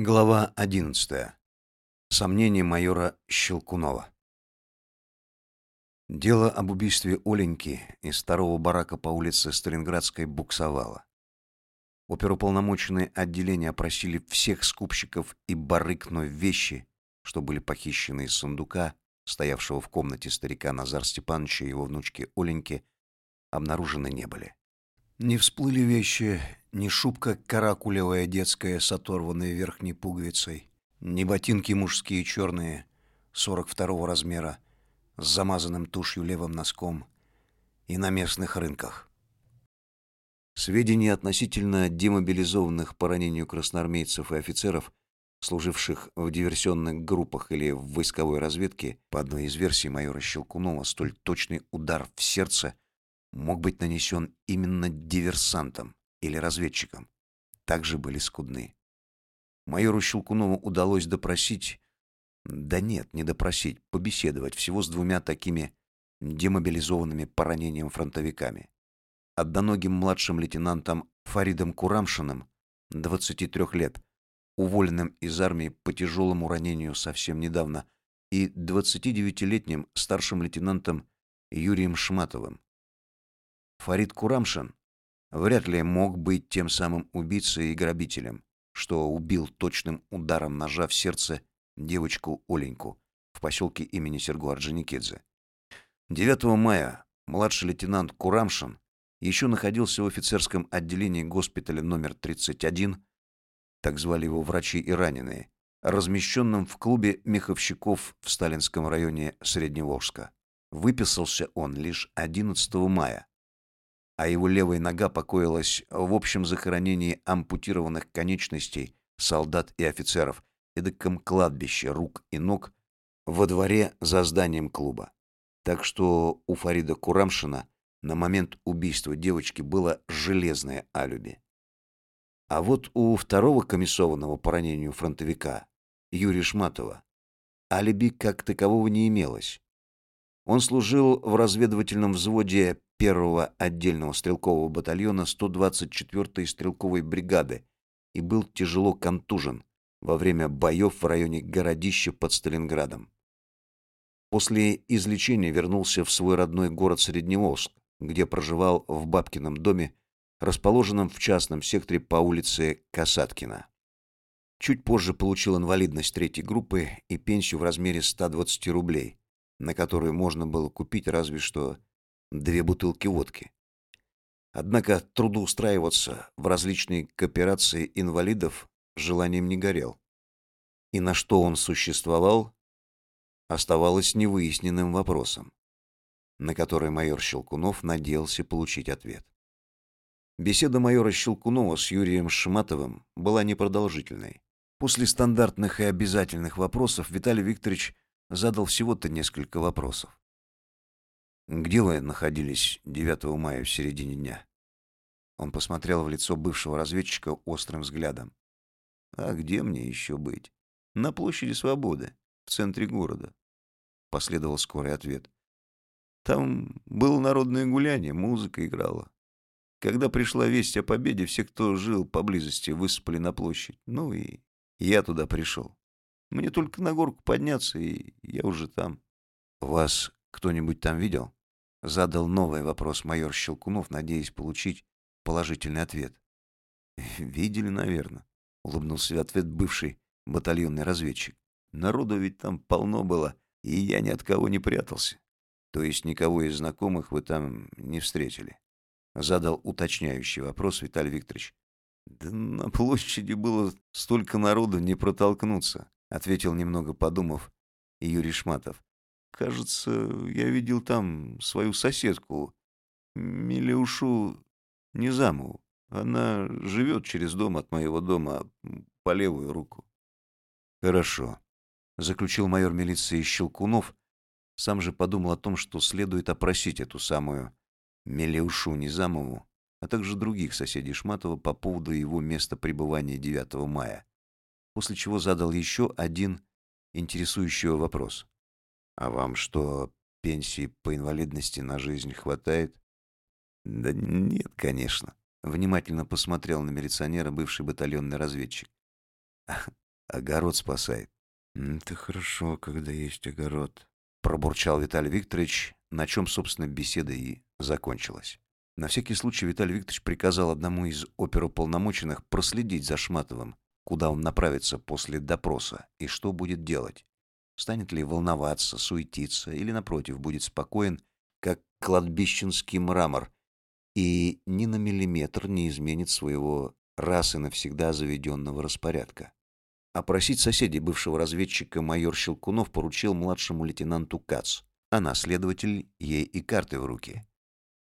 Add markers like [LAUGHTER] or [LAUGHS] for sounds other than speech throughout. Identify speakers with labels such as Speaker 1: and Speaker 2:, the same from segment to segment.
Speaker 1: Глава 11. Сомнения майора Щелкунова. Дело об убийстве Оленьки из второго барака по улице Сталинградской буксовало. Оперуполномоченные отделения опросили всех скупщиков и барык, но вещи, что были похищены из сундука, стоявшего в комнате старика Назар Степановича и его внучки Оленьки, обнаружены не были. Не всплыли вещи, ни шубка каракулевая детская с оторванной верхней пуговицей, ни ботинки мужские черные, 42 размера, с замазанным тушью левым носком, и на местных рынках. Сведения относительно демобилизованных по ранению красноармейцев и офицеров, служивших в диверсионных группах или в войсковой разведке, по одной из версий майора Щелкунова, столь точный удар в сердце – мог быть нанесен именно диверсантом или разведчиком. Также были скудны. Майору Щелкунову удалось допросить, да нет, не допросить, побеседовать всего с двумя такими демобилизованными по ранениям фронтовиками. Одноногим младшим лейтенантом Фаридом Курамшиным, 23 лет, уволенным из армии по тяжелому ранению совсем недавно, и 29-летним старшим лейтенантом Юрием Шматовым, Фарид Курамшин вряд ли мог быть тем самым убийцей и грабителем, что убил точным ударом ножа в сердце девочку Оленьку в поселке имени Серго Орджоникидзе. 9 мая младший лейтенант Курамшин еще находился в офицерском отделении госпиталя номер 31, так звали его врачи и раненые, размещенном в клубе меховщиков в Сталинском районе Средневолжска. Выписался он лишь 11 мая, а его левая нога покоилась в общем захоронении ампутированных конечностей солдат и офицеров, эдаком кладбище рук и ног во дворе за зданием клуба. Так что у Фарида Курамшина на момент убийства девочки было железное алиби. А вот у второго комиссованного по ранению фронтовика, Юрия Шматова, алиби как такового не имелось. Он служил в разведывательном взводе первого отдельного стрелкового батальона 124-й стрелковой бригады и был тяжело контужен во время боев в районе городища под Сталинградом. После излечения вернулся в свой родной город Средневолжск, где проживал в бабкином доме, расположенном в частном секторе по улице Касаткина. Чуть позже получил инвалидность третьей группы и пенсию в размере 120 рублей, на которую можно было купить разве что две бутылки водки. Однако трудоустраиваться в различные кооперации инвалидов желанием не горел. И на что он существовал, оставалось невыясненным вопросом, на который майор Щелкунов надеялся получить ответ. Беседа майора Щелкунова с Юрием Шматовым была непродолжительной. После стандартных и обязательных вопросов Виталий Викторович задал всего-то несколько вопросов. Где вы находились 9 мая в середине дня? Он посмотрел в лицо бывшего разведчика острым взглядом. А где мне еще быть? На площади Свободы, в центре города. Последовал скорый ответ. Там было народное гуляние, музыка играла. Когда пришла весть о победе, все, кто жил поблизости, высыпали на площадь. Ну и я туда пришел. Мне только на горку подняться, и я уже там. Вас кто-нибудь там видел? Задал новый вопрос майор Щелкунов, надеясь получить положительный ответ. [LAUGHS] «Видели, наверное», — улыбнулся в ответ бывший батальонный разведчик. «Народу ведь там полно было, и я ни от кого не прятался. То есть никого из знакомых вы там не встретили?» Задал уточняющий вопрос Виталий Викторович. «Да на площади было столько народу, не протолкнуться», — ответил немного подумав Юрий Шматов. Кажется, я видел там свою соседку, Милеушу Низамову. Она живет через дом от моего дома по левую руку. Хорошо, заключил майор милиции Щелкунов. Сам же подумал о том, что следует опросить эту самую Мелеушу Низамову, а также других соседей Шматова по поводу его места пребывания 9 мая. После чего задал еще один интересующий вопрос. А вам что, пенсии по инвалидности на жизнь хватает? Да нет, конечно. Внимательно посмотрел на милиционера бывший батальонный разведчик. [LAUGHS] огород спасает. Это хорошо, когда есть огород, пробурчал Виталий Викторович, на чем, собственно, беседа и закончилась. На всякий случай Виталий Викторович приказал одному из оперуполномоченных проследить за Шматовым, куда он направится после допроса и что будет делать. Станет ли волноваться, суетиться или, напротив, будет спокоен, как кладбищенский мрамор, и ни на миллиметр не изменит своего раз и навсегда заведенного распорядка. Опросить соседей бывшего разведчика майор Щелкунов поручил младшему лейтенанту Кац, а на следователь ей и карты в руки.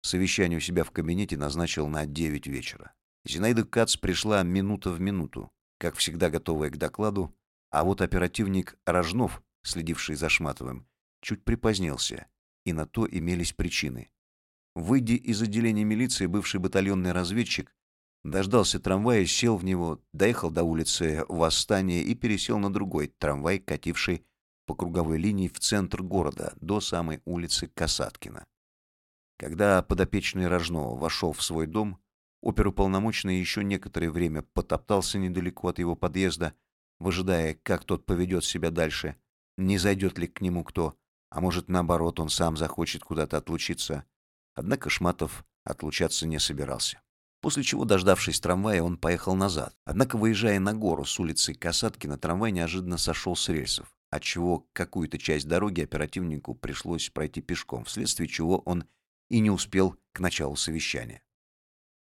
Speaker 1: Совещание у себя в кабинете назначил на 9 вечера. Зинаида Кац пришла минута в минуту, как всегда готовая к докладу, а вот оперативник Рожнов, следивший за Шматовым, чуть припозднился, и на то имелись причины. Выйдя из отделения милиции, бывший батальонный разведчик дождался трамвая, сел в него, доехал до улицы Восстания и пересел на другой трамвай, кативший по круговой линии в центр города, до самой улицы Касаткина. Когда подопечный Рожнова вошел в свой дом, оперуполномоченный еще некоторое время потоптался недалеко от его подъезда, выжидая, как тот поведет себя дальше, не зайдет ли к нему кто, а может, наоборот, он сам захочет куда-то отлучиться. Однако Шматов отлучаться не собирался. После чего, дождавшись трамвая, он поехал назад. Однако, выезжая на гору с улицы Касаткина, трамвай неожиданно сошел с рельсов, отчего какую-то часть дороги оперативнику пришлось пройти пешком, вследствие чего он и не успел к началу совещания.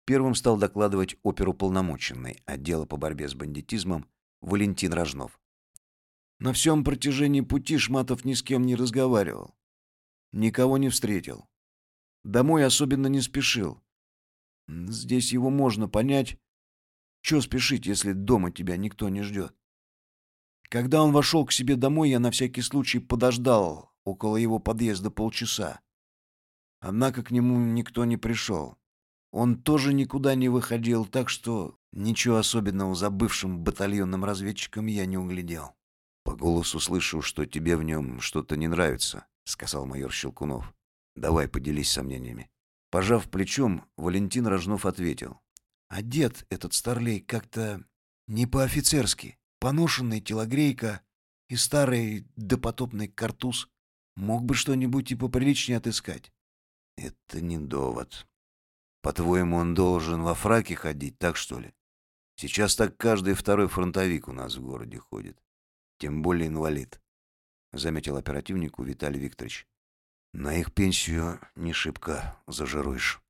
Speaker 1: Первым стал докладывать оперуполномоченный отдела по борьбе с бандитизмом Валентин Рожнов. На всем протяжении пути Шматов ни с кем не разговаривал. Никого не встретил. Домой особенно не спешил. Здесь его можно понять. Чего спешить, если дома тебя никто не ждет? Когда он вошел к себе домой, я на всякий случай подождал около его подъезда полчаса. Однако к нему никто не пришел. Он тоже никуда не выходил, так что ничего особенного за бывшим батальонным разведчиком я не углядел. «По голосу слышу, что тебе в нем что-то не нравится», — сказал майор Щелкунов. Давай, поделись сомнениями. Пожав плечом, Валентин Рожнов ответил. Одет этот старлей как-то не по-офицерски. Поношенный телогрейка и старый допотопный картуз. Мог бы что-нибудь и поприличнее отыскать. Это не довод. По-твоему, он должен во фраке ходить, так что ли? Сейчас так каждый второй фронтовик у нас в городе ходит. Тем более инвалид. Заметил оперативнику Виталий Викторович. На их пенсию не шибко зажируешь.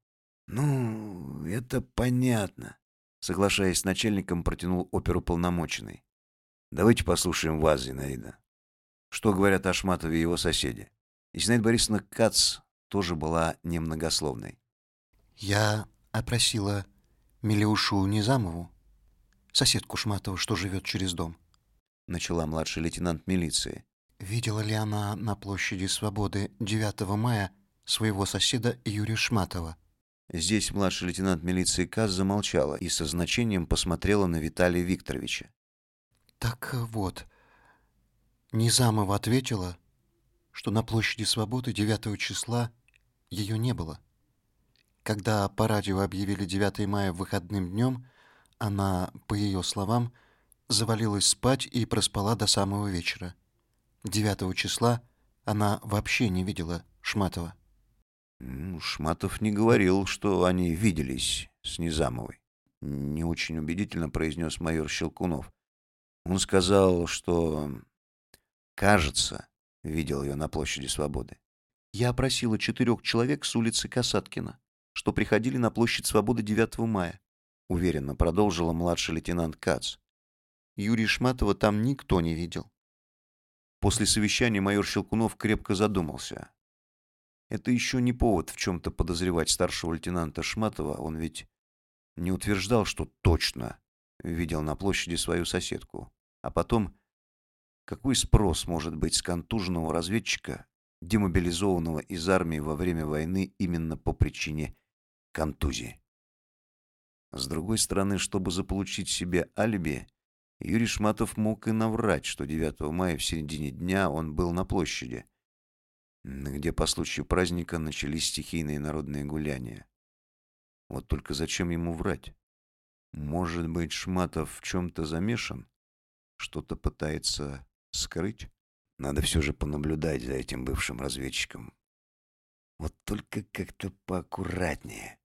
Speaker 1: Ну, это понятно. Соглашаясь с начальником, протянул оперу полномоченный. Давайте послушаем вас, Зинаида. Что говорят о Шматове и его соседи? И Зинаида Борисовна Кац тоже была немногословной.
Speaker 2: Я опросила Милеушу Низамову, соседку Шматова, что живет через дом.
Speaker 1: Начала младший лейтенант милиции.
Speaker 2: Видела ли она на площади Свободы 9 мая своего соседа Юрия Шматова?
Speaker 1: Здесь младший лейтенант милиции Каз замолчала и со значением посмотрела на Виталия Викторовича.
Speaker 2: Так вот, Низамова ответила, что на площади Свободы 9 числа ее не было. Когда по радио объявили 9 мая выходным днем, она, по ее словам, завалилась спать и проспала до самого вечера. 9 числа она вообще не видела Шматова.
Speaker 1: Шматов не говорил, что они виделись с Низамовой. Не очень убедительно произнес майор Щелкунов. Он сказал, что, кажется, видел ее на площади Свободы. Я опросила четырех человек с улицы Касаткина, что приходили на площадь Свободы 9 мая. Уверенно продолжила младший лейтенант Кац. Юрия Шматова там никто не видел. После совещания майор Щелкунов крепко задумался. Это еще не повод в чем-то подозревать старшего лейтенанта Шматова. Он ведь не утверждал, что точно видел на площади свою соседку. А потом, какой спрос может быть с контуженного разведчика, демобилизованного из армии во время войны именно по причине контузии? С другой стороны, чтобы заполучить себе алиби, Юрий Шматов мог и наврать, что 9 мая в середине дня он был на площади, где по случаю праздника начались стихийные народные гуляния. Вот только зачем ему врать? Может быть, Шматов в чем-то замешан? что-то пытается скрыть. Надо все же понаблюдать за этим бывшим разведчиком. Вот только как-то поаккуратнее.